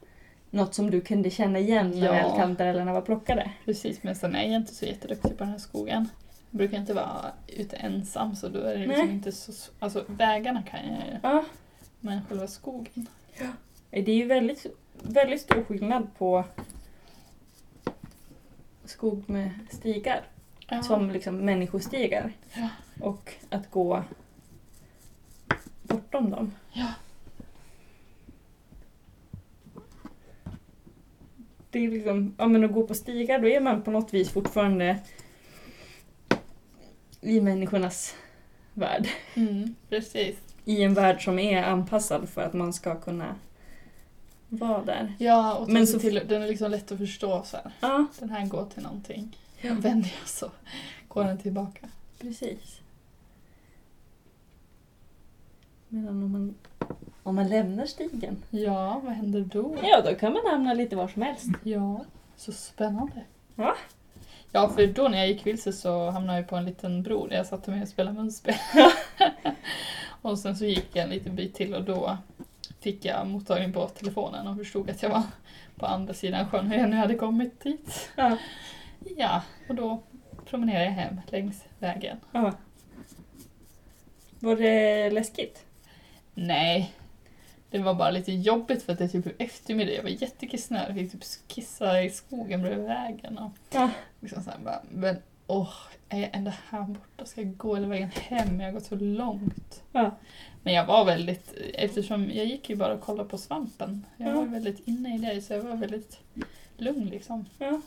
något som du kunde känna igen när Ja. väl kantarellerna var plockade. Precis, men sen är jag inte så jätteduktig på den här skogen. Jag brukar inte vara ute ensam så då är det liksom Nej. inte så... Alltså vägarna kan jag ju, Ja, men själva skogen. det är ju väldigt, väldigt stor skillnad på skog med stigar. Ja. som liksom människostigar. Ja. Och att gå bortom dem. Ja. Det är liksom, ja men att gå på stigar då är man på något vis fortfarande i människornas värld. Mm, precis. I en värld som är anpassad för att man ska kunna vara där. Ja, och Men så- till, den är liksom lätt att förstå så här. Ja, Den här går till någonting. Ja. Vänder jag så går den tillbaka. precis. Medan om man, om man lämnar stigen, Ja, vad händer då? ja då kan man hamna lite var som helst. Ja, så spännande. Ja. Ja, för då när jag gick vilse så hamnade jag på en liten bro där jag satte mig och spelade munspel. och sen så gick jag en liten bit till och då fick jag mottagning på telefonen och förstod att jag var på andra sidan sjön hur jag nu hade kommit dit. Ja. Ja, och då promenerade jag hem längs vägen. Ja. Var det läskigt? Nej. Det var bara lite jobbigt för att det typ blev eftermiddag. Jag var jättekissnödig. Jag fick typ kissa i skogen bredvid vägen. Och Ja. liksom så bara, men åh, är jag ändå här borta? Ska jag gå hela vägen hem? Jag har gått så långt. Ja. Men jag var väldigt, eftersom jag gick ju bara och kollade på svampen. Jag Ja. var väldigt inne i det så jag var väldigt lugn liksom. Ja.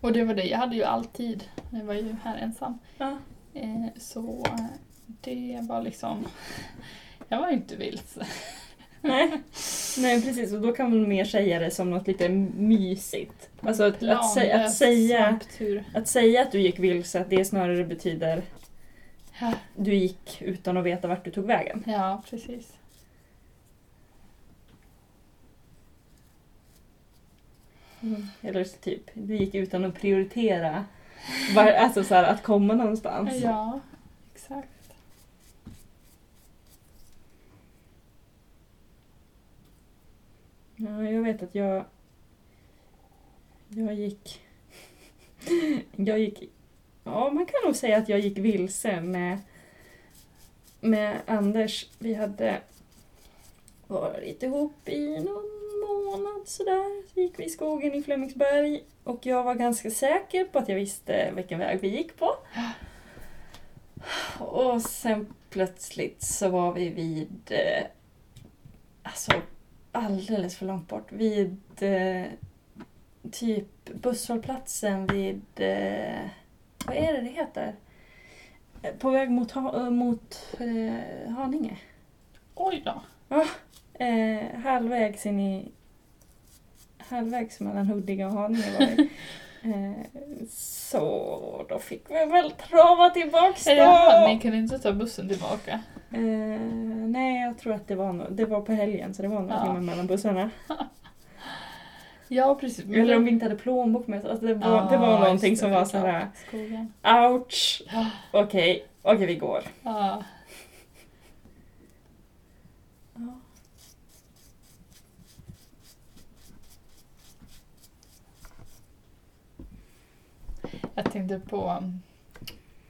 Och det var det, jag hade ju alltid, jag var ju här ensam. Ja. Eh, så det var liksom, jag var ju inte vilse. Nej. Nej, precis. Och då kan man mer säga det som något lite mysigt. Alltså att, att, sä- att, säga, att säga att du gick vilse, att det snarare betyder Ja, du gick utan att veta vart du tog vägen. ja, precis. Eller typ, du gick utan att prioritera var, alltså så här, att komma någonstans. Ja, exakt. Ja, jag vet att jag... Jag gick... Jag gick... Ja, man kan nog säga att jag gick vilse med, med Anders. Vi hade varit ihop i någon månad sådär. Så gick vi i skogen i Flemingsberg och jag var ganska säker på att jag visste vilken väg vi gick på. Och sen plötsligt så var vi vid... Eh, alltså alldeles för långt bort. Vid eh, typ busshållplatsen vid... Eh, vad är det det heter? På väg mot, ha, eh, mot eh, Haninge. Oj då. Eh, halvvägs in i... Halvvägs mellan Huddinge och Haninge var vi. Eh, så då fick vi väl trava tillbaks då. Jaha, ni kan inte ta bussen tillbaka? Eh, nej, jag tror att det var, no- det var på helgen så det var några Ja. mellan bussarna. Ja, precis. Men Eller om vi inte hade plånbok med oss. Alltså det, var, Ja, det var just någonting som var är så här. Skogen. ouch, okej, okej vi går. Ja. Jag tänkte på um,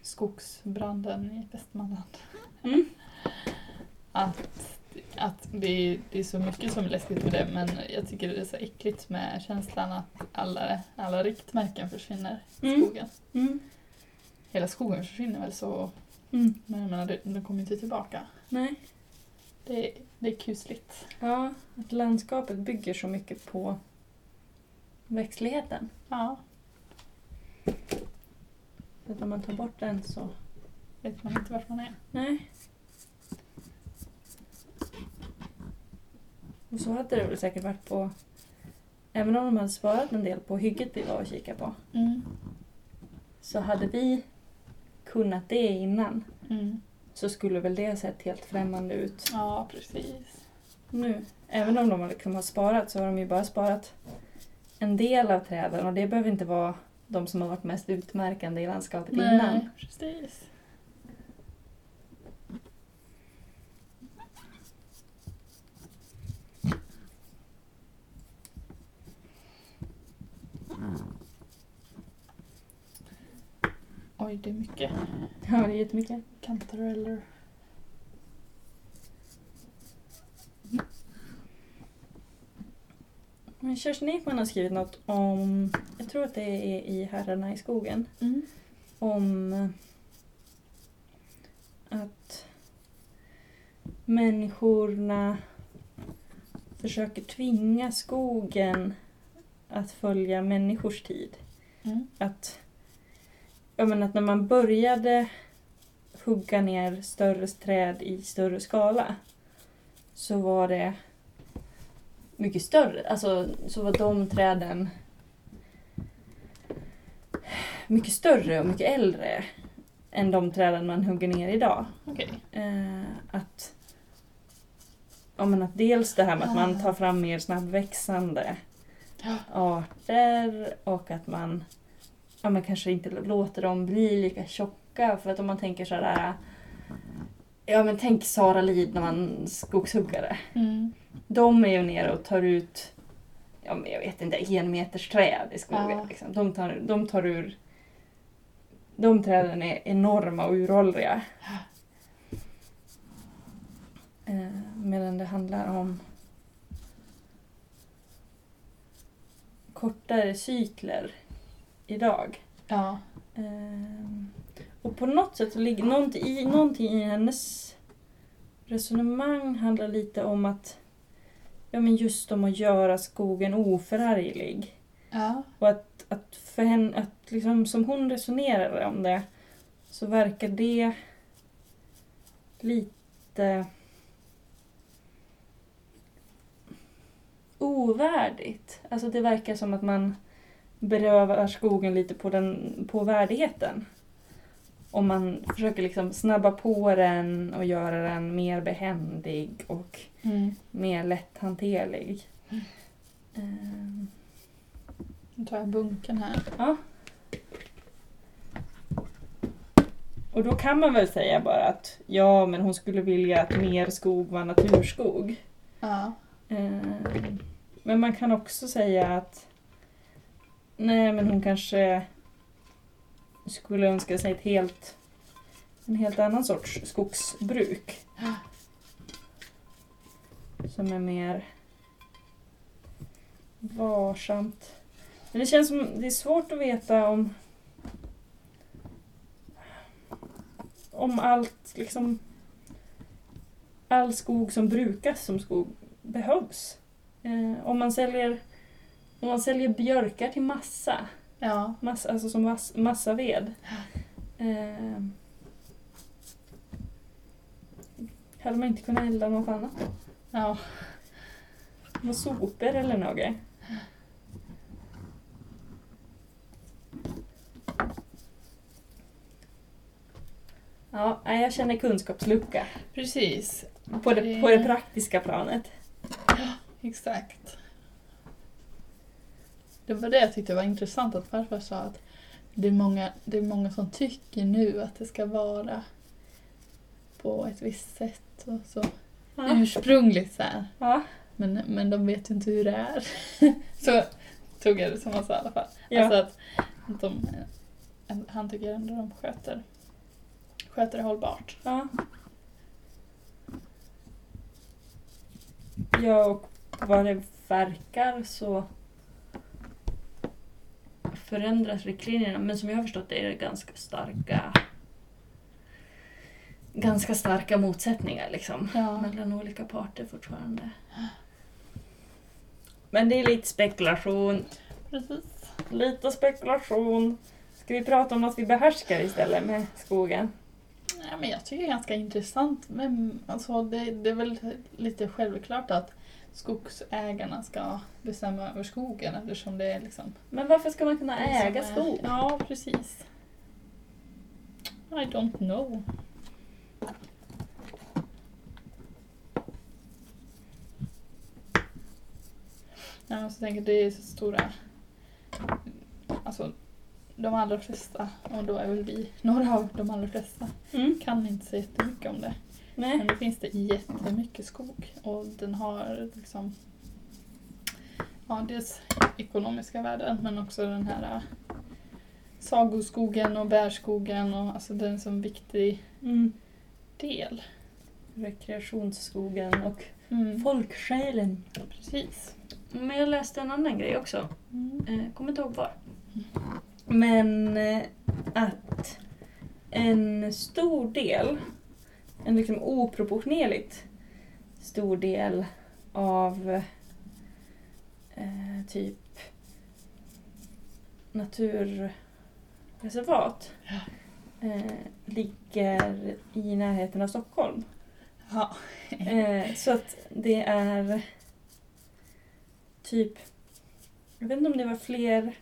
skogsbranden i Västmanland. Mm. Att, att det, är, det är så mycket som är läskigt med det men jag tycker det är så äckligt med känslan att alla, alla riktmärken försvinner i Mm. skogen. Mm. Hela skogen försvinner väl så, Mm. men jag menar, det, de kommer inte tillbaka. Nej. Det, det är kusligt. Ja, att landskapet bygger så mycket på växtligheten. Ja, att om man tar bort den så... vet man inte vart man är. Nej. Och så hade det väl säkert varit på... Även om de hade sparat en del på hygget vi var och kikade på. Mm. Så hade vi kunnat det innan Mm. så skulle väl det ha sett helt främmande ut Ja, precis. nu. Även om de liksom har sparat så har de ju bara sparat en del av träden och det behöver inte vara de som har varit mest utmärkande i landskapet innan. Precis. Oj, det är mycket Ja, det är jättemycket. kantareller. Men Kerstin Ekman har skrivit något om, jag tror att det är i Herrarna i skogen, Mm. om att människorna försöker tvinga skogen att följa människors tid. Mm. Att, jag menar att när man började hugga ner större träd i större skala så var det mycket större. Alltså så var de träden mycket större och mycket äldre än de träden man hugger ner idag. Okej. Eh, att, ja, men att dels det här med att man tar fram mer snabbväxande arter och att man ja, men kanske inte låter dem bli lika tjocka. För att om man tänker sådär Ja men tänk Sara Lid när man skogshuggare. Mm. De är ju nere och tar ut ja, men jag vet inte, en meters träd i skogen. Ja. Liksom. De, tar, de tar ur De träden är enorma och uråldriga. Eh, medan det handlar om kortare cykler idag. Ja. Ehm, och på något sätt så ligger någonting i, någonting i hennes resonemang handlar lite om att ja men just om att göra skogen oförarglig. Ja. Och att, att för henne, att liksom som hon resonerar om det så verkar det lite ovärdigt. Alltså det verkar som att man berövar skogen lite på, den, på värdigheten. Om man försöker liksom snabba på den och göra den mer behändig och Mm. mer lätthanterlig. Ehm, Nu tar jag bunken här. Ja. Och då kan man väl säga bara att ja, men hon skulle vilja att mer skog var naturskog. Ja. Ehm, Men man kan också säga att nej, men hon kanske skulle önska sig ett helt, en helt annan sorts skogsbruk. Som är mer varsamt. Men det känns som det är svårt att veta om om allt liksom all skog som brukas som skog behövs. Eh, om man säljer om man säljer björkar till massa, Ja. massa alltså som mass, massaved. Eh, hade man inte kunnat elda något annat? Ja. Några sopor eller något? Ja, jag känner kunskapslucka Precis. på det, på det praktiska planet. Exakt. Det var det jag tyckte var intressant att farfar sa att det är, många, det är många som tycker nu att det ska vara på ett visst sätt och så Ja. ursprungligt så här. Ja. Men, men de vet ju inte hur det är. så tog jag det som han sa i alla fall. Ja. Alltså att, att de, han tycker ändå de sköter, sköter det hållbart. Ja. Ja, och vad det verkar så förändras riktlinjerna. Men som jag har förstått det är det ganska starka ganska starka motsättningar liksom. Ja. Mellan olika parter fortfarande. Men det är lite spekulation. Precis. Lite spekulation. Ska vi prata om något vi behärskar istället med skogen? Ja, men jag tycker det är ganska intressant. Men alltså, det, det är väl lite självklart att skogsägarna ska bestämma över skogen eftersom det är liksom... Men varför ska man kunna äga skog? Ja, precis. I don't know. Nej, men så tänker jag, det är så stora... Alltså, de allra flesta, och då är väl vi några av de allra flesta, Mm. kan inte så jättemycket om det. Nej. Men det finns det jättemycket skog och den har liksom ja, dels ekonomiska värden men också den här äh, sagoskogen och bärskogen och alltså den är en viktig Mm. del. Rekreationsskogen och Mm. folksjälen. Precis. Men jag läste en annan grej också. Mm. Eh, kommer inte ihåg var. Men eh, att en stor del, en liksom oproportionerligt stor del av eh, typ naturreservat eh, ligger i närheten av Stockholm. Ja. Eh, så att det är typ, jag vet inte om det var fler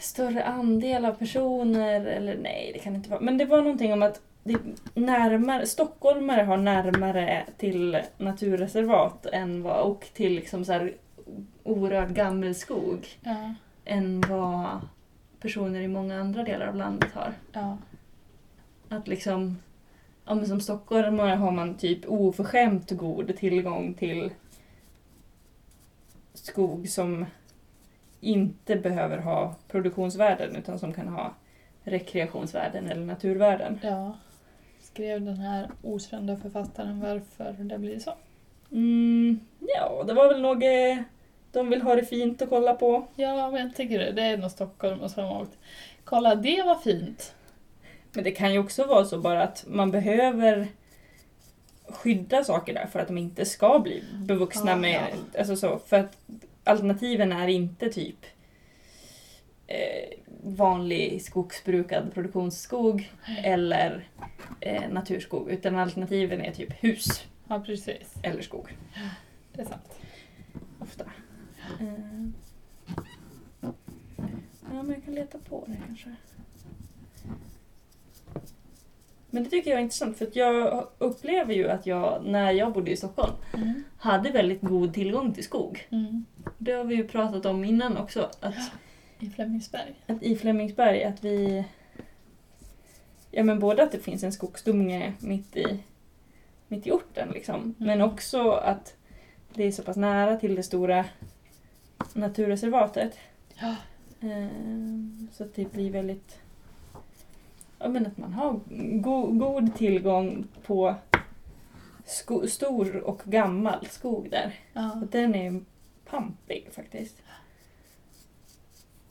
större andel av personer eller nej det kan inte vara. Men det var någonting om att det är närmare, stockholmare har närmare till naturreservat än vad, och till liksom så här orörd gammelskog Ja. än vad personer i många andra delar av landet har. Ja. Att liksom, ja men som stockholmare har man typ oförskämt god tillgång till skog som inte behöver ha produktionsvärden utan som kan ha rekreationsvärden eller naturvärden. Ja. Skrev den här okända författaren varför det blir så? Mm, ja, det var väl något de vill ha det fint att kolla på. Ja, men jag tycker det. Det är nog Stockholm och har åkt. Kolla, det var fint. Men det kan ju också vara så bara att man behöver skydda saker där för att de inte ska bli bevuxna Ja, med... ja. Alltså så, för att alternativen är inte typ eh, vanlig skogsbrukad produktionsskog eller eh, naturskog utan alternativen är typ hus Ja, precis. eller skog. Det är sant. Ofta. Eh, ja, men jag kan leta på det kanske. Men det tycker jag är intressant för att jag upplever ju att jag, när jag bodde i Stockholm, Mm. hade väldigt god tillgång till skog. Mm. Det har vi ju pratat om innan också. Att, I Flemingsberg. att i Flemingsberg att vi... Ja men både att det finns en skogsdunge mitt i, mitt i orten liksom. Men också att det är så pass nära till det stora naturreservatet. Ja. Ehm, Så att det blir väldigt... Ja men att man har go- god tillgång på sko- stor och gammal skog där. Ja. Den är pampig faktiskt.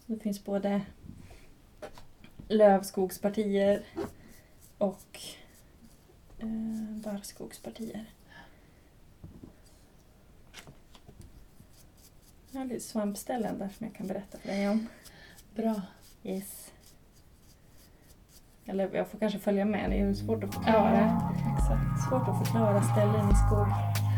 Det finns både lövskogspartier och eh, barrskogspartier. Jag har lite svampställen där som jag kan berätta för dig om. Bra. Yes. Eller jag får kanske följa med, det är ju svårt att förklara. Ja, exakt. Svårt att förklara ställen i skog.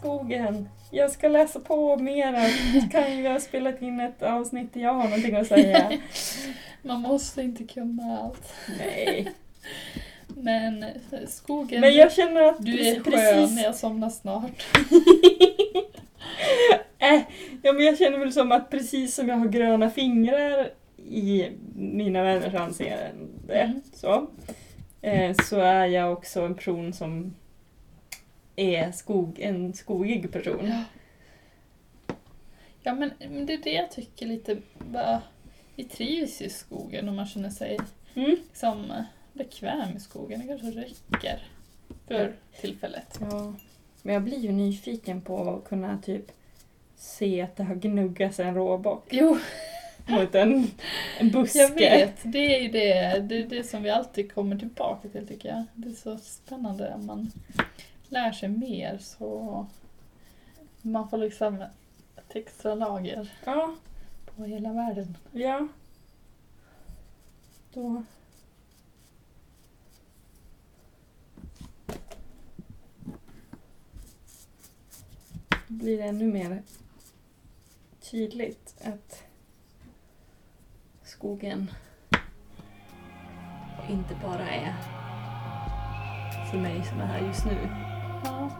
Skogen. Jag ska läsa på mera. Kan ju ha spelat in ett avsnitt där jag har någonting att säga. Man måste inte kunna allt. Nej. Men eh, skogen... Men jag känner att Du är skön, precis... jag somnar snart. Äh, ja, men jag känner väl som att precis som jag har gröna fingrar i mina vänners anseende Mm. så, eh, så är jag också en person som är skog, en skogig person. Ja. Ja men men det är det jag tycker lite, bara, vi trivs ju i skogen och man känner sig Mm. liksom eh, bekväm i skogen. Det kanske räcker för tillfället. Ja. Men jag blir ju nyfiken på att kunna typ se att det har gnuggats en råbock Jo, mot en, en buske. jag vet. Det är ju det, det, är det som vi alltid kommer tillbaka till tycker jag. Det är så spännande om man lär sig mer så man får liksom ett extra lager Ja, på hela världen. ja. Då... blir det ännu mer tydligt att skogen inte bara är för mig som är här just nu 好。